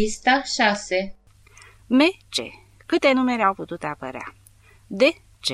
Pista 6 M.C. Câte numere au putut apărea? D.C.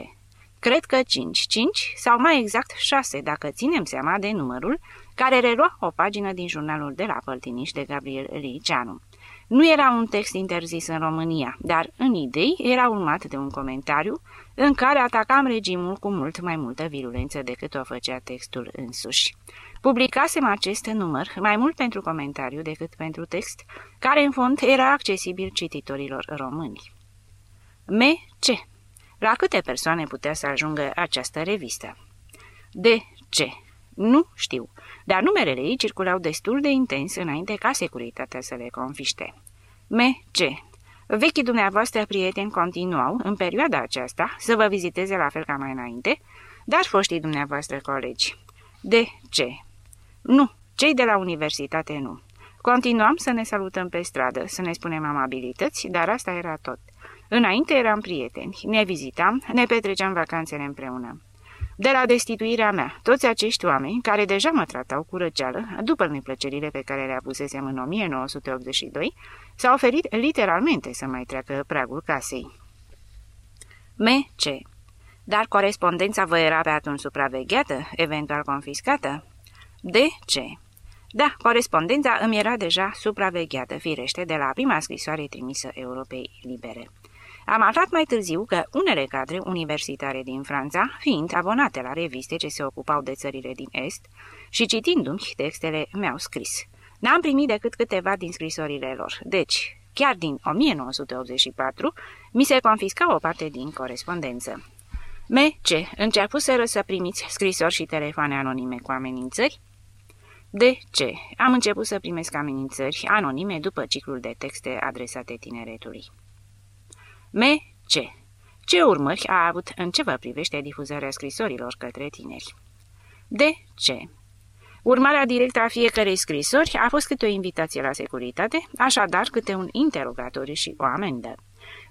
Cred că 5, 5 sau mai exact 6 dacă ținem seama de numărul care relua o pagină din jurnalul de la Păltiniș de Gabriel Liceanu. Nu era un text interzis în România, dar în idei era urmat de un comentariu în care atacam regimul cu mult mai multă virulență decât o făcea textul însuși. Publicasem acest număr mai mult pentru comentariu decât pentru text, care în fond era accesibil cititorilor români. M.C. La câte persoane putea să ajungă această revistă? D.C. Nu știu, dar numerele ei circulau destul de intens înainte ca securitatea să le confiște. M.C. Vechii dumneavoastră prieteni continuau, în perioada aceasta, să vă viziteze la fel ca mai înainte, dar foștii dumneavoastră colegi. De ce? Nu, cei de la universitate nu. Continuam să ne salutăm pe stradă, să ne spunem amabilități, dar asta era tot. Înainte eram prieteni, ne vizitam, ne petreceam vacanțele împreună. De la destituirea mea, toți acești oameni, care deja mă tratau cu răceală, după neplăcerile pe care le apusesem în 1982, s-au oferit literalmente să mai treacă pragul casei. M.C. Dar corespondența vă era pe atunci supravegheată, eventual confiscată? D.C. Da, corespondența îmi era deja supravegheată, firește, de la prima scrisoare trimisă Europei Libere. Am aflat mai târziu că unele cadre universitare din Franța, fiind abonate la reviste ce se ocupau de țările din Est și citindu-mi textele, mi-au scris. N-am primit decât câteva din scrisorile lor, deci, chiar din 1984, mi se confisca o parte din corespondență. M.C. Începuseră să primiți scrisori și telefoane anonime cu amenințări? De ce? Am început să primesc amenințări anonime după ciclul de texte adresate tineretului. M.C. Ce urmări a avut în ce vă privește difuzarea scrisorilor către tineri? De ce? Urmarea directă a fiecărei scrisori a fost câte o invitație la securitate, așadar câte un interogatoriu și o amendă.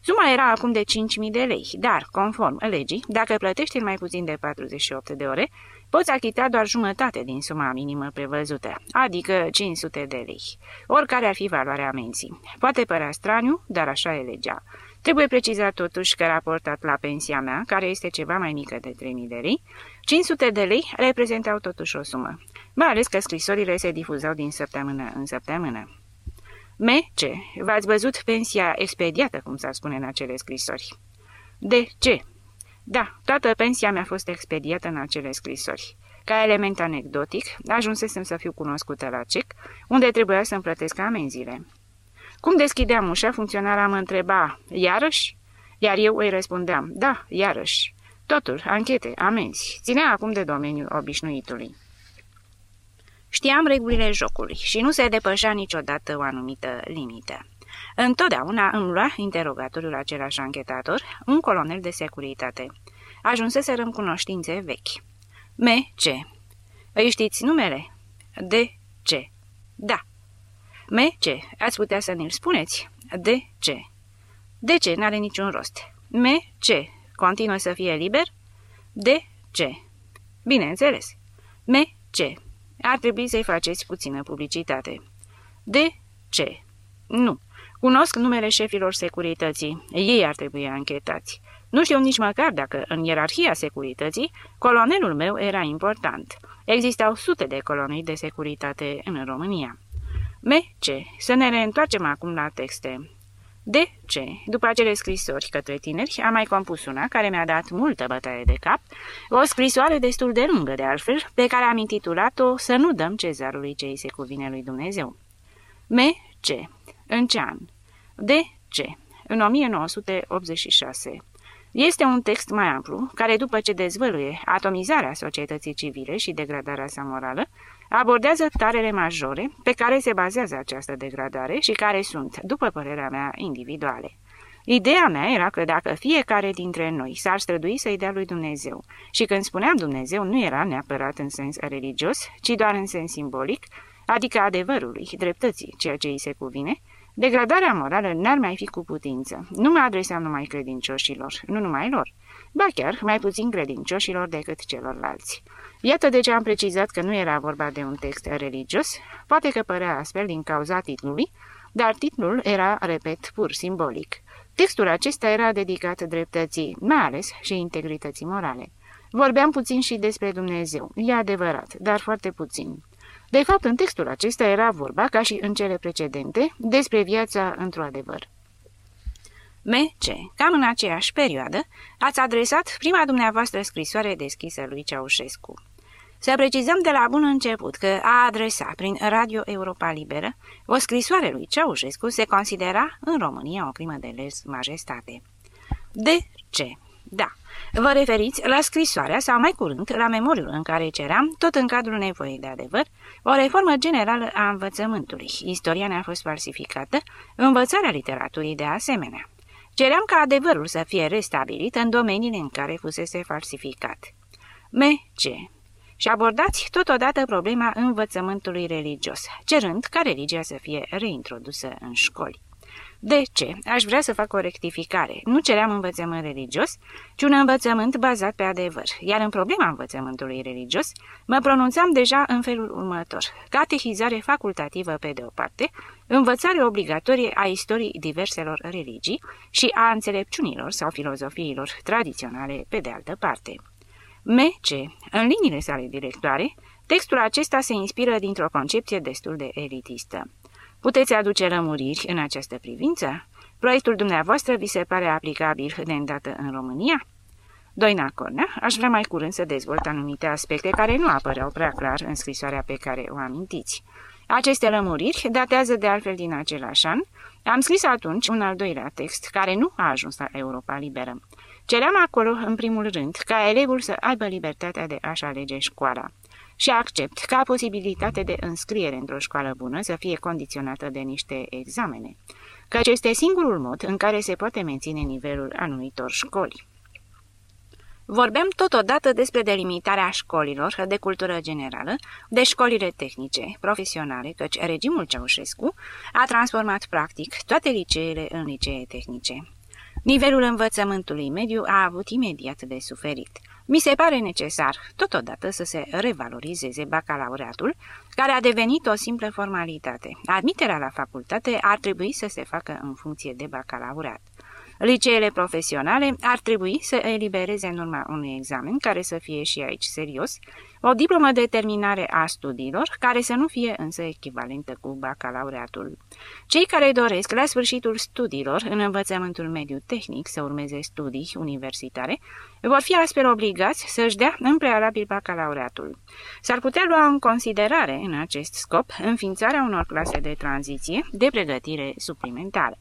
Suma era acum de 5.000 de lei, dar, conform legii, dacă plătești în mai puțin de 48 de ore, poți achita doar jumătate din suma minimă prevăzută, adică 500 de lei, oricare ar fi valoarea amenții. Poate părea straniu, dar așa e legea. Trebuie precizat totuși că raportat la pensia mea, care este ceva mai mică de 3000 de lei, 500 de lei reprezentau totuși o sumă, mai ales că scrisorile se difuzau din săptămână în săptămână. M.C. V-ați văzut pensia expediată, cum s-ar spune în acele scrisori. De ce? Da, toată pensia mi-a fost expediată în acele scrisori. Ca element anecdotic, ajunsesem să fiu cunoscută la CEC, unde trebuia să-mi plătesc amenziile. Cum deschideam ușa, funcționarea mă întreba, iarăși? Iar eu îi răspundeam, da, iarăși. Totul, anchete, amenzi, ținea acum de domeniul obișnuitului. Știam regulile jocului și nu se depășea niciodată o anumită limită. Întotdeauna îmi lua interogatoriul același anchetator, un colonel de securitate. Ajunseserăm cunoștințe vechi. M.C. Îi știți numele? D.C. Da. M.C. Ați putea să ne-l spuneți? D.C. De ce? N-are niciun rost. M.C. Continuă să fie liber? D.C. Bineînțeles. M.C. Ar trebui să-i faceți puțină publicitate. D.C. Nu. Cunosc numele șefilor securității. Ei ar trebui anchetați. Nu știu nici măcar dacă, în ierarhia securității, colonelul meu era important. Existau sute de colonii de securitate în România. M.C. Să ne reîntoarcem acum la texte. De ce? După acele scrisori către tineri, am mai compus una care mi-a dat multă bătaie de cap, o scrisoare destul de lungă de altfel, pe care am intitulat-o Să nu dăm cezarului ce îi se cuvine lui Dumnezeu. M.C. În ce an? De ce? În 1986. Este un text mai amplu, care după ce dezvăluie atomizarea societății civile și degradarea sa morală, abordează tarele majore pe care se bazează această degradare și care sunt, după părerea mea, individuale. Ideea mea era că dacă fiecare dintre noi s-ar strădui să-i dea lui Dumnezeu, și când spuneam Dumnezeu nu era neapărat în sens religios, ci doar în sens simbolic, adică adevărului, dreptății, ceea ce îi se cuvine, degradarea morală n-ar mai fi cu putință. Nu mă adreseam numai credincioșilor, nu numai lor, ba chiar mai puțin credincioșilor decât celorlalți. Iată de ce am precizat că nu era vorba de un text religios, poate că părea astfel din cauza titlului, dar titlul era, repet, pur simbolic. Textul acesta era dedicat dreptății, mai ales și integrității morale. Vorbeam puțin și despre Dumnezeu, e adevărat, dar foarte puțin. De fapt, în textul acesta era vorba, ca și în cele precedente, despre viața într-o adevăr. M.C. Cam în aceeași perioadă, ați adresat prima dumneavoastră scrisoare deschisă lui Ceaușescu. Să precizăm de la bun început că a adresa prin Radio Europa Liberă o scrisoare lui Ceaușescu se considera în România o crimă de les majestate. De ce? Da. Vă referiți la scrisoarea sau mai curând la memoriul în care ceream, tot în cadrul nevoii de adevăr, o reformă generală a învățământului. Istoria ne-a fost falsificată, învățarea literaturii de asemenea. Ceream ca adevărul să fie restabilit în domeniile în care fusese falsificat. M.C și abordați totodată problema învățământului religios, cerând ca religia să fie reintrodusă în școli. De ce? Aș vrea să fac o rectificare. Nu ceream învățământ religios, ci un învățământ bazat pe adevăr. Iar în problema învățământului religios, mă pronunțam deja în felul următor. Catehizare facultativă pe de o parte, învățare obligatorie a istoriei diverselor religii și a înțelepciunilor sau filozofiilor tradiționale pe de altă parte. M.C. În liniile sale directoare, textul acesta se inspiră dintr-o concepție destul de elitistă. Puteți aduce lămuriri în această privință? Proiectul dumneavoastră vi se pare aplicabil de îndată în România? Doina Cornea, aș vrea mai curând să dezvolt anumite aspecte care nu apăreau prea clar în scrisoarea pe care o amintiți. Aceste lămuriri datează de altfel din același an. Am scris atunci un al doilea text, care nu a ajuns la Europa Liberă. Ceream acolo, în primul rând, ca elevul să aibă libertatea de a-și alege școala. Și accept ca posibilitate de înscriere într-o școală bună să fie condiționată de niște examene, căci este singurul mod în care se poate menține nivelul anumitor școli. Vorbeam totodată despre delimitarea școlilor de cultură generală, de școlile tehnice, profesionale, căci regimul Ceaușescu a transformat practic toate liceele în licee tehnice. Nivelul învățământului mediu a avut imediat de suferit. Mi se pare necesar, totodată, să se revalorizeze bacalaureatul, care a devenit o simplă formalitate. Admiterea la facultate ar trebui să se facă în funcție de bacalaureat. Liceele profesionale ar trebui să elibereze în urma unui examen, care să fie și aici serios, o diplomă de terminare a studiilor, care să nu fie însă echivalentă cu bacalaureatul. Cei care doresc la sfârșitul studiilor în învățământul mediu tehnic să urmeze studii universitare, vor fi astfel obligați să-și dea în prealabil bacalaureatul. S-ar putea lua în considerare în acest scop înființarea unor clase de tranziție de pregătire suplimentară.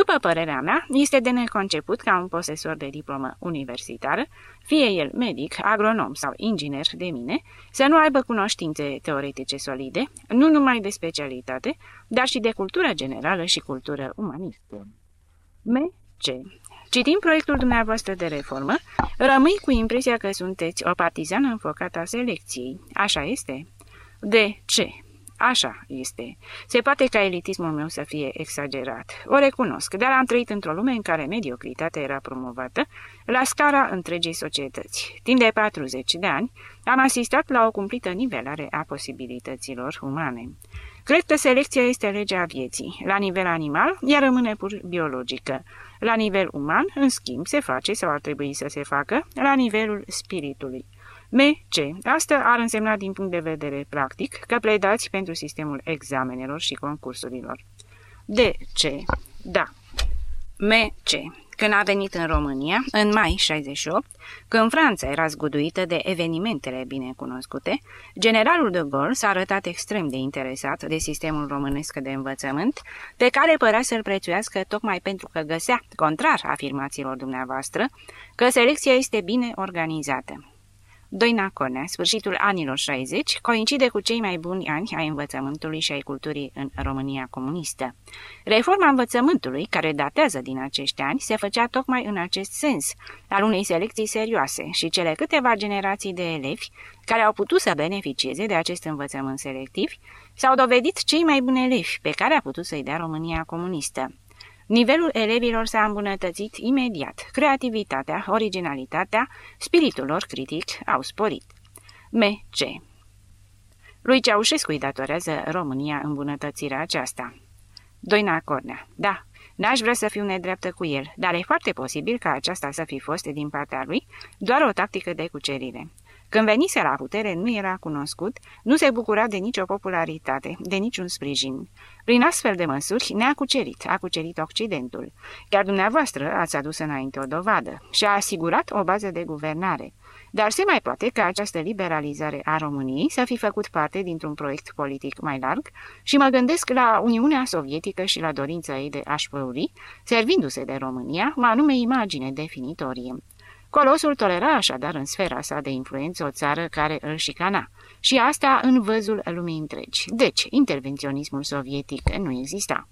După părerea mea, este de neconceput ca un posesor de diplomă universitară, fie el medic, agronom sau inginer de mine, să nu aibă cunoștințe teoretice solide, nu numai de specialitate, dar și de cultură generală și cultură umanistă. M.C. Citind proiectul dumneavoastră de reformă, rămâi cu impresia că sunteți o partizană înfocată a selecției. Așa este? De ce? Așa este. Se poate ca elitismul meu să fie exagerat. O recunosc, dar am trăit într-o lume în care mediocritatea era promovată la scara întregii societăți. Timp de 40 de ani am asistat la o cumplită nivelare a posibilităților umane. Cred că selecția este legea vieții. La nivel animal, ea rămâne pur biologică. La nivel uman, în schimb, se face sau ar trebui să se facă la nivelul spiritului. M.C. Asta ar însemna din punct de vedere practic că pledați pentru sistemul examenelor și concursurilor. D.C. Da. M.C. Când a venit în România, în mai 68, când Franța era zguduită de evenimentele binecunoscute, generalul de Gaulle s-a arătat extrem de interesat de sistemul românesc de învățământ, pe care părea să-l prețuiască tocmai pentru că găsea, contrar afirmațiilor dumneavoastră, că selecția este bine organizată. Doina Conea, sfârșitul anilor 60, coincide cu cei mai buni ani ai învățământului și ai culturii în România comunistă. Reforma învățământului, care datează din acești ani, se făcea tocmai în acest sens, al unei selecții serioase și cele câteva generații de elevi care au putut să beneficieze de acest învățământ selectiv s-au dovedit cei mai buni elevi pe care a putut să-i dea România comunistă. Nivelul elevilor s-a îmbunătățit imediat. Creativitatea, originalitatea, spiritul lor critic au sporit. M.C. Lui Ceaușescu îi datorează România îmbunătățirea aceasta. Doina Cornea. Da, n-aș vrea să fiu nedreaptă cu el, dar e foarte posibil ca aceasta să fi fost din partea lui doar o tactică de cucerire. Când venise la putere, nu era cunoscut, nu se bucura de nicio popularitate, de niciun sprijin. Prin astfel de măsuri ne-a cucerit, a cucerit Occidentul. Chiar dumneavoastră ați adus înainte o dovadă și a asigurat o bază de guvernare. Dar se mai poate ca această liberalizare a României să fi făcut parte dintr-un proiect politic mai larg și mă gândesc la Uniunea Sovietică și la dorința ei de a-și servindu-se de România, o anume imagine definitorie. Colosul tolera așadar în sfera sa de influență o țară care îl șicana, și asta în văzul lumii întregi. Deci, intervenționismul sovietic nu exista.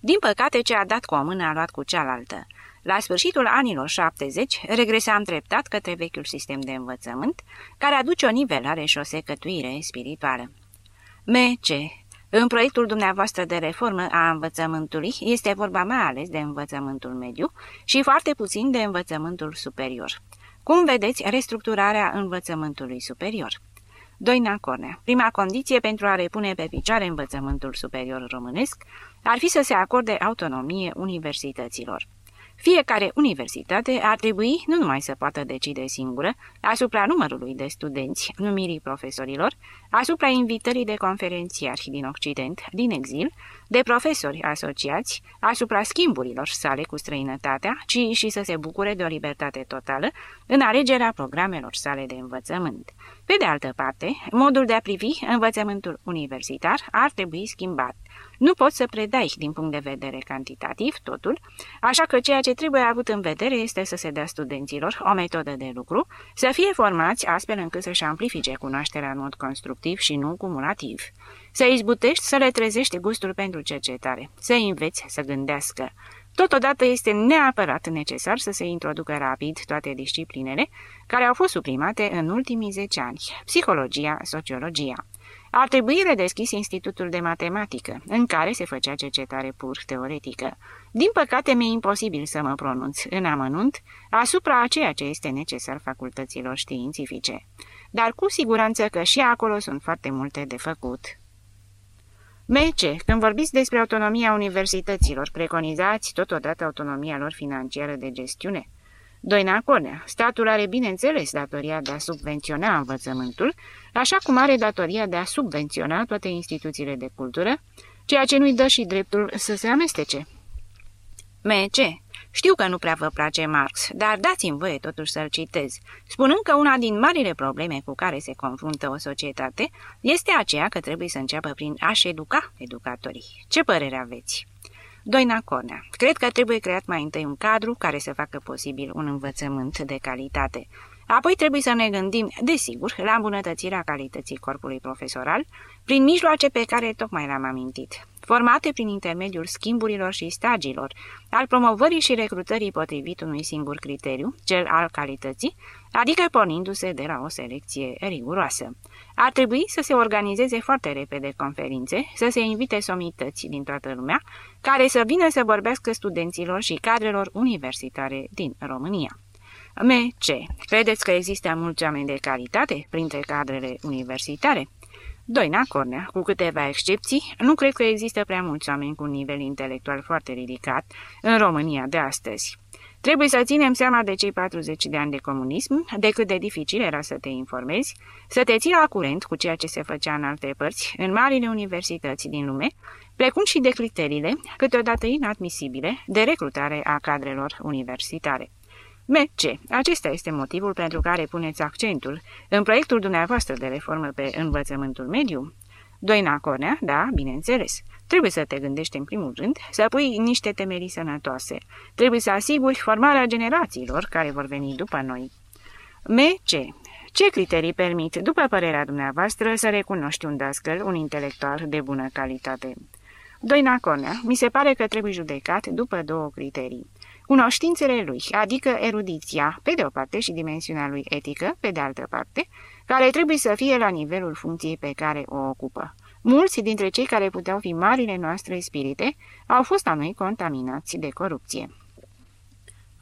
Din păcate, ce a dat cu o mână a luat cu cealaltă. La sfârșitul anilor 70, regresam treptat către vechiul sistem de învățământ, care aduce o nivelare și o secătuire spirituală. M.C. În proiectul dumneavoastră de reformă a învățământului este vorba mai ales de învățământul mediu și foarte puțin de învățământul superior. Cum vedeți restructurarea învățământului superior? Doina Cornea. Prima condiție pentru a repune pe picioare învățământul superior românesc ar fi să se acorde autonomie universităților. Fiecare universitate ar trebui nu numai să poată decide singură asupra numărului de studenți, numirii profesorilor, asupra invitării de conferențiari din Occident, din exil, de profesori asociați, asupra schimburilor sale cu străinătatea, ci și să se bucure de o libertate totală în alegerea programelor sale de învățământ. Pe de altă parte, modul de a privi învățământul universitar ar trebui schimbat. Nu poți să predai din punct de vedere cantitativ totul, așa că ceea ce trebuie avut în vedere este să se dea studenților o metodă de lucru, să fie formați astfel încât să-și amplifice cunoașterea în mod constructiv și nu cumulativ. Să izbutești să le trezești gustul pentru cercetare, să înveți să gândească. Totodată este neapărat necesar să se introducă rapid toate disciplinele care au fost suprimate în ultimii 10 ani, psihologia, sociologia. Ar trebui redeschis Institutul de Matematică, în care se făcea cercetare pur teoretică. Din păcate, mi-e imposibil să mă pronunț în amănunt asupra a ceea ce este necesar facultăților științifice. Dar cu siguranță că și acolo sunt foarte multe de făcut. Mece, când vorbiți despre autonomia universităților, preconizați totodată autonomia lor financiară de gestiune? Doina Conea, statul are bineînțeles datoria de a subvenționa învățământul, așa cum are datoria de a subvenționa toate instituțiile de cultură, ceea ce nu-i dă și dreptul să se amestece. Mece, știu că nu prea vă place Marx, dar dați-mi voie totuși să-l citez, spunând că una din marile probleme cu care se confruntă o societate este aceea că trebuie să înceapă prin a-și educa educatorii. Ce părere aveți? Doina Cornea. Cred că trebuie creat mai întâi un cadru care să facă posibil un învățământ de calitate. Apoi trebuie să ne gândim, desigur, la îmbunătățirea calității corpului profesoral, prin mijloace pe care tocmai le-am amintit, formate prin intermediul schimburilor și stagiilor, al promovării și recrutării potrivit unui singur criteriu, cel al calității, adică pornindu-se de la o selecție riguroasă. Ar trebui să se organizeze foarte repede conferințe, să se invite somități din toată lumea, care să vină să vorbească studenților și cadrelor universitare din România. M.C. Credeți că există mulți oameni de calitate printre cadrele universitare? Doina Cornea, cu câteva excepții, nu cred că există prea mulți oameni cu un nivel intelectual foarte ridicat în România de astăzi. Trebuie să ținem seama de cei 40 de ani de comunism, de cât de dificil era să te informezi, să te ții la curent cu ceea ce se făcea în alte părți, în marile universități din lume, precum și de criteriile, câteodată inadmisibile, de recrutare a cadrelor universitare. MC. Acesta este motivul pentru care puneți accentul în proiectul dumneavoastră de reformă pe învățământul mediu? Doina Cornea, da, bineînțeles. Trebuie să te gândești în primul rând să pui niște temerii sănătoase. Trebuie să asiguri formarea generațiilor care vor veni după noi. MC. Ce criterii permit, după părerea dumneavoastră, să recunoști un dascăl, un intelectual de bună calitate? Doina Cornea, mi se pare că trebuie judecat după două criterii. Cunoștințele lui, adică erudiția, pe de o parte, și dimensiunea lui etică, pe de altă parte, care trebuie să fie la nivelul funcției pe care o ocupă. Mulți dintre cei care puteau fi marile noastre spirite au fost a noi contaminați de corupție.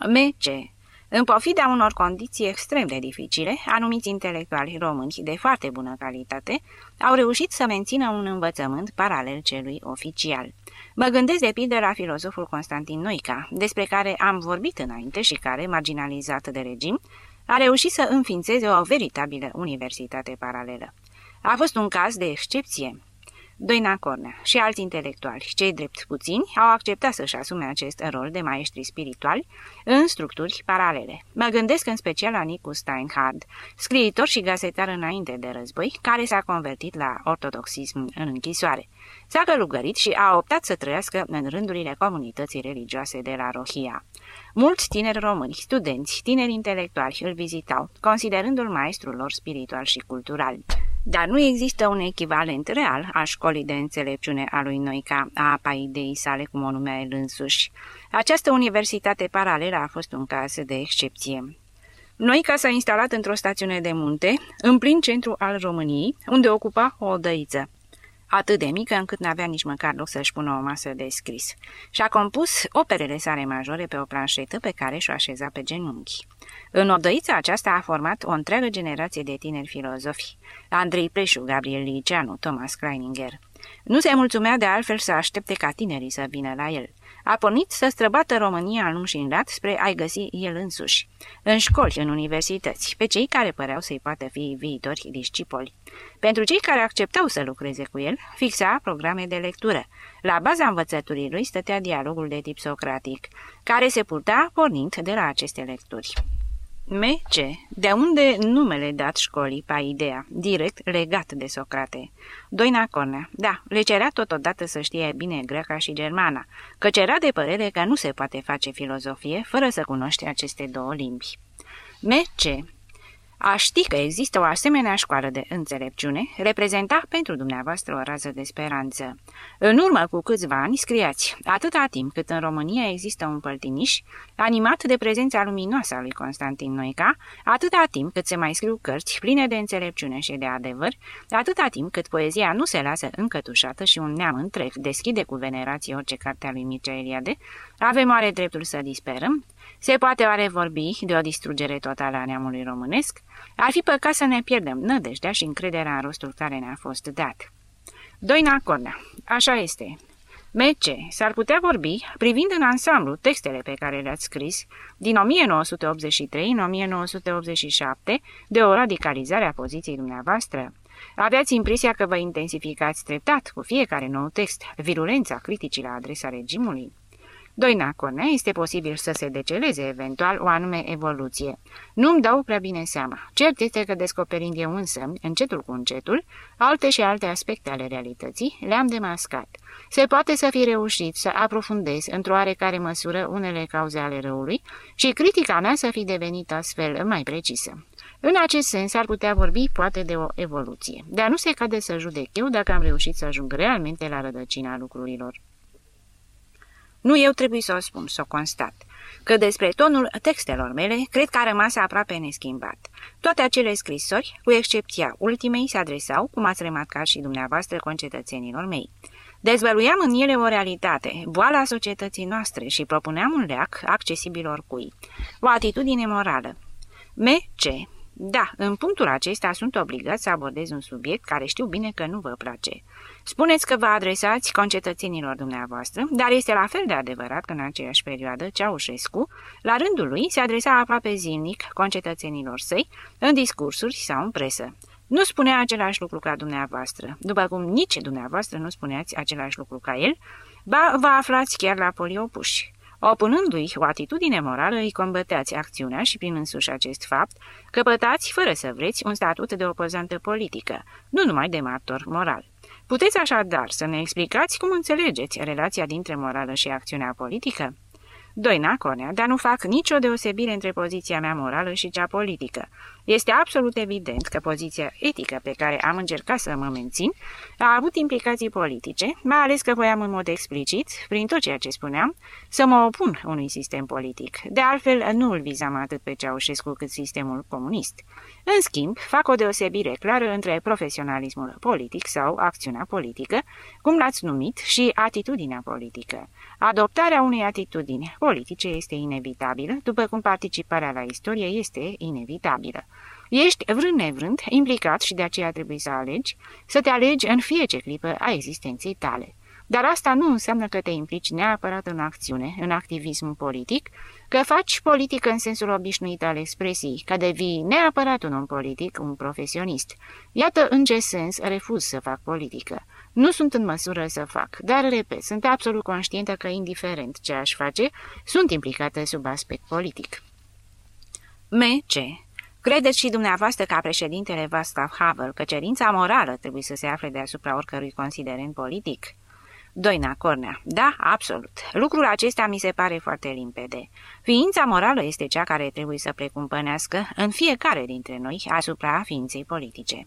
M.C. În pofida unor condiții extrem de dificile, anumiți intelectuali români de foarte bună calitate au reușit să mențină un învățământ paralel celui oficial. Mă gândesc de pildă la filozoful Constantin Noica, despre care am vorbit înainte și care, marginalizat de regim, a reușit să înființeze o veritabilă universitate paralelă. A fost un caz de excepție. Doina Cornea și alți intelectuali, cei drept puțini, au acceptat să-și asume acest rol de maestri spirituali în structuri paralele. Mă gândesc în special la Nicu Steinhard, scriitor și gazetar înainte de război, care s-a convertit la ortodoxism în închisoare. S-a călugărit și a optat să trăiască în rândurile comunității religioase de la Rohia. Mulți tineri români, studenți, tineri intelectuali îl vizitau, considerându-l maestrul lor spiritual și cultural. Dar nu există un echivalent real a școlii de înțelepciune a lui Noica, a apa ideii sale, cum o numea el însuși. Această universitate paralelă a fost un caz de excepție. Noica s-a instalat într-o stațiune de munte, în plin centru al României, unde ocupa o odăiță atât de mică încât n-avea nici măcar loc să-și pună o masă de scris. Și-a compus operele sale majore pe o planșetă pe care și-o așeza pe genunchi. În odăița aceasta a format o întreagă generație de tineri filozofi, Andrei Preșu, Gabriel Liceanu, Thomas Kleininger. Nu se mulțumea de altfel să aștepte ca tinerii să vină la el. A pornit să străbată România în lung și în lat spre a-i găsi el însuși. În școli, în universități, pe cei care păreau să-i poată fi viitori discipoli. Pentru cei care acceptau să lucreze cu el, fixa programe de lectură. La baza învățăturii lui stătea dialogul de tip socratic, care se purta pornind de la aceste lecturi. MC, de unde numele dat școlii Paidea, direct legat de Socrate. Doina Cornea, da, le cerea totodată să știe bine greca și germana, căci era de părere că nu se poate face filozofie fără să cunoște aceste două limbi. MC, a ști că există o asemenea școală de înțelepciune reprezenta pentru dumneavoastră o rază de speranță. În urmă cu câțiva ani scriați, atâta timp cât în România există un păltiniș, animat de prezența luminoasă a lui Constantin Noica, atâta timp cât se mai scriu cărți pline de înțelepciune și de adevăr, atâta timp cât poezia nu se lasă încătușată și un neam întreg deschide cu venerație orice carte a lui Mircea Eliade, avem oare dreptul să disperăm? Se poate oare vorbi de o distrugere totală a neamului românesc? Ar fi păcat să ne pierdem nădejdea și încrederea în rostul care ne-a fost dat. Doina Cornea. Așa este. MC. S-ar putea vorbi, privind în ansamblu textele pe care le-ați scris, din 1983 în 1987, de o radicalizare a poziției dumneavoastră. Aveați impresia că vă intensificați treptat cu fiecare nou text virulența criticii la adresa regimului? Doina Cornea este posibil să se deceleze eventual o anume evoluție. Nu-mi dau prea bine seama. Cert este că descoperind eu însă, încetul cu încetul, alte și alte aspecte ale realității, le-am demascat. Se poate să fi reușit să aprofundez într-o oarecare măsură unele cauze ale răului și critica mea să fi devenit astfel mai precisă. În acest sens ar putea vorbi poate de o evoluție, dar nu se cade să judec eu dacă am reușit să ajung realmente la rădăcina lucrurilor. Nu eu trebuie să o spun, să o constat, că despre tonul textelor mele cred că a rămas aproape neschimbat. Toate acele scrisori, cu excepția ultimei, se adresau, cum ați remarcat și dumneavoastră, concetățenilor mei. Dezvăluiam în ele o realitate, boala societății noastre și propuneam un leac accesibil oricui. O atitudine morală. M.C. Da, în punctul acesta sunt obligat să abordez un subiect care știu bine că nu vă place. Spuneți că vă adresați concetățenilor dumneavoastră, dar este la fel de adevărat că în aceeași perioadă Ceaușescu, la rândul lui, se adresa aproape zilnic concetățenilor săi în discursuri sau în presă. Nu spunea același lucru ca dumneavoastră, după cum nici dumneavoastră nu spuneați același lucru ca el, ba vă aflați chiar la poliopuși. Opunându-i o atitudine morală, îi combăteați acțiunea și prin însuși acest fapt, căpătați, fără să vreți, un statut de opozantă politică, nu numai de martor moral. Puteți așadar să ne explicați cum înțelegeți relația dintre morală și acțiunea politică? Doina Conea, dar nu fac nicio deosebire între poziția mea morală și cea politică. Este absolut evident că poziția etică pe care am încercat să mă mențin a avut implicații politice, mai ales că voiam în mod explicit, prin tot ceea ce spuneam, să mă opun unui sistem politic. De altfel, nu îl vizam atât pe Ceaușescu cât sistemul comunist. În schimb, fac o deosebire clară între profesionalismul politic sau acțiunea politică, cum l-ați numit, și atitudinea politică. Adoptarea unei atitudini politice este inevitabilă, după cum participarea la istorie este inevitabilă. Ești, vrând nevrând, implicat și de aceea trebuie să alegi, să te alegi în fiecare clipă a existenței tale. Dar asta nu înseamnă că te implici neapărat în acțiune, în activism politic, că faci politică în sensul obișnuit al expresiei, că devii neapărat un om politic, un profesionist. Iată în ce sens refuz să fac politică. Nu sunt în măsură să fac, dar, repet, sunt absolut conștientă că, indiferent ce aș face, sunt implicată sub aspect politic. M.C. Credeți și dumneavoastră ca președintele Václav Havel că cerința morală trebuie să se afle deasupra oricărui considerent politic? Doina Cornea. Da, absolut. Lucrul acesta mi se pare foarte limpede. Ființa morală este cea care trebuie să precumpănească în fiecare dintre noi asupra ființei politice.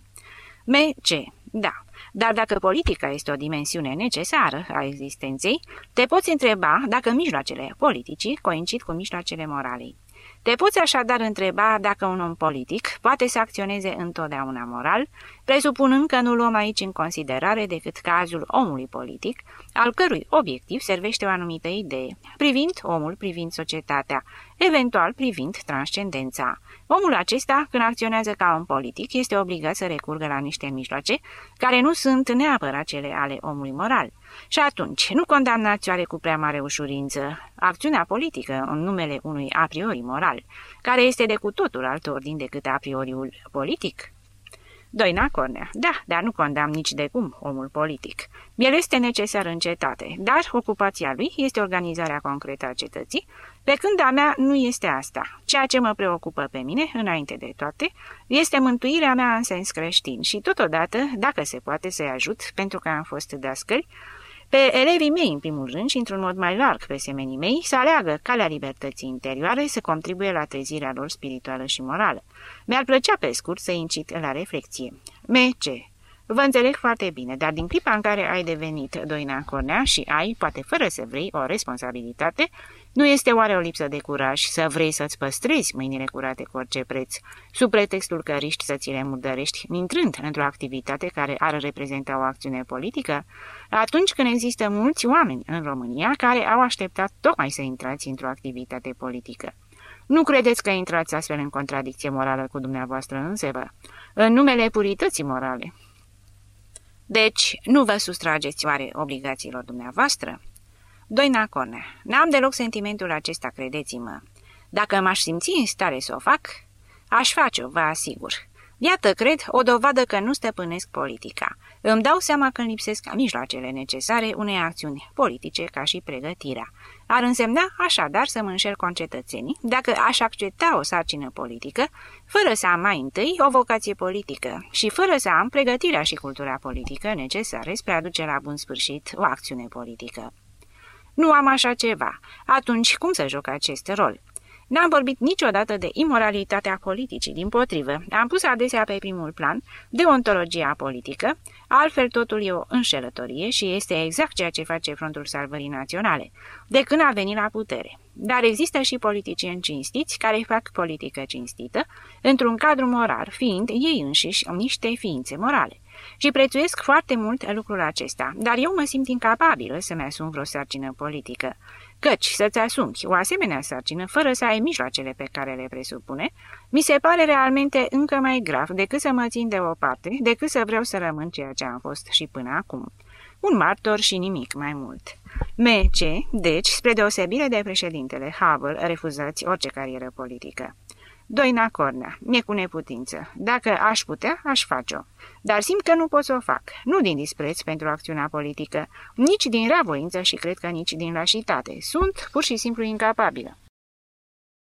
M.C. Da, dar dacă politica este o dimensiune necesară a existenței, te poți întreba dacă mijloacele politicii coincid cu mijloacele moralei. Te poți așadar întreba dacă un om politic poate să acționeze întotdeauna moral, presupunând că nu luăm aici în considerare decât cazul omului politic, al cărui obiectiv servește o anumită idee, privind omul, privind societatea, eventual privind transcendența. Omul acesta, când acționează ca un politic, este obligat să recurgă la niște mijloace care nu sunt neapărat cele ale omului moral. Și atunci, nu condamnați oare cu prea mare ușurință acțiunea politică în numele unui a priori moral, care este de cu totul alt ordin decât a prioriul politic? Doina Cornea. Da, dar nu condamn nici de cum omul politic. El este necesar în cetate, dar ocupația lui este organizarea concretă a cetății, pe când a mea nu este asta. Ceea ce mă preocupă pe mine, înainte de toate, este mântuirea mea în sens creștin și totodată, dacă se poate să-i ajut, pentru că am fost dascări, pe elevii mei, în primul rând, și într-un mod mai larg pe semenii mei, să aleagă calea libertății interioare să contribuie la trezirea lor spirituală și morală. Mi-ar plăcea pe scurt să incit la reflexie. M.C. Vă înțeleg foarte bine, dar din clipa în care ai devenit doina Cornea și ai, poate fără să vrei, o responsabilitate, nu este oare o lipsă de curaj să vrei să-ți păstrezi mâinile curate cu orice preț, sub pretextul că riști să ți le murdărești, intrând într-o activitate care ar reprezenta o acțiune politică? Atunci când există mulți oameni în România care au așteptat tocmai să intrați într-o activitate politică. Nu credeți că intrați astfel în contradicție morală cu dumneavoastră însevă, în numele purității morale? Deci, nu vă sustrageți oare obligațiilor dumneavoastră? Doina Cornea, n-am deloc sentimentul acesta, credeți-mă. Dacă m-aș simți în stare să o fac, aș face-o, vă asigur. Iată, cred, o dovadă că nu stăpânesc politica. Îmi dau seama că îmi lipsesc mijloacele necesare unei acțiuni politice ca și pregătirea. Ar însemna așadar să mă înșel concetățenii dacă aș accepta o sarcină politică, fără să am mai întâi o vocație politică și fără să am pregătirea și cultura politică necesare spre a duce la bun sfârșit o acțiune politică. Nu am așa ceva. Atunci cum să joc acest rol? N-am vorbit niciodată de imoralitatea politicii, din potrivă. Am pus adesea pe primul plan deontologia politică, altfel totul e o înșelătorie și este exact ceea ce face Frontul Salvării Naționale, de când a venit la putere. Dar există și politicieni cinstiți care fac politică cinstită, într-un cadru moral, fiind ei înșiși niște ființe morale. Și prețuiesc foarte mult lucrul acesta, dar eu mă simt incapabilă să-mi asum vreo sarcină politică. Căci să-ți asumi o asemenea sarcină fără să ai mijloacele pe care le presupune, mi se pare realmente încă mai grav decât să mă țin de o parte, decât să vreau să rămân ceea ce am fost și până acum. Un martor și nimic mai mult. M.C. Deci, spre deosebire de președintele Havel, refuzați orice carieră politică. Doina Cornea, mie cu neputință. Dacă aș putea, aș face-o. Dar simt că nu pot să o fac, nu din dispreț pentru acțiunea politică, nici din ravoință și cred că nici din lașitate. Sunt pur și simplu incapabilă.